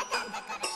Ha ha ha ha!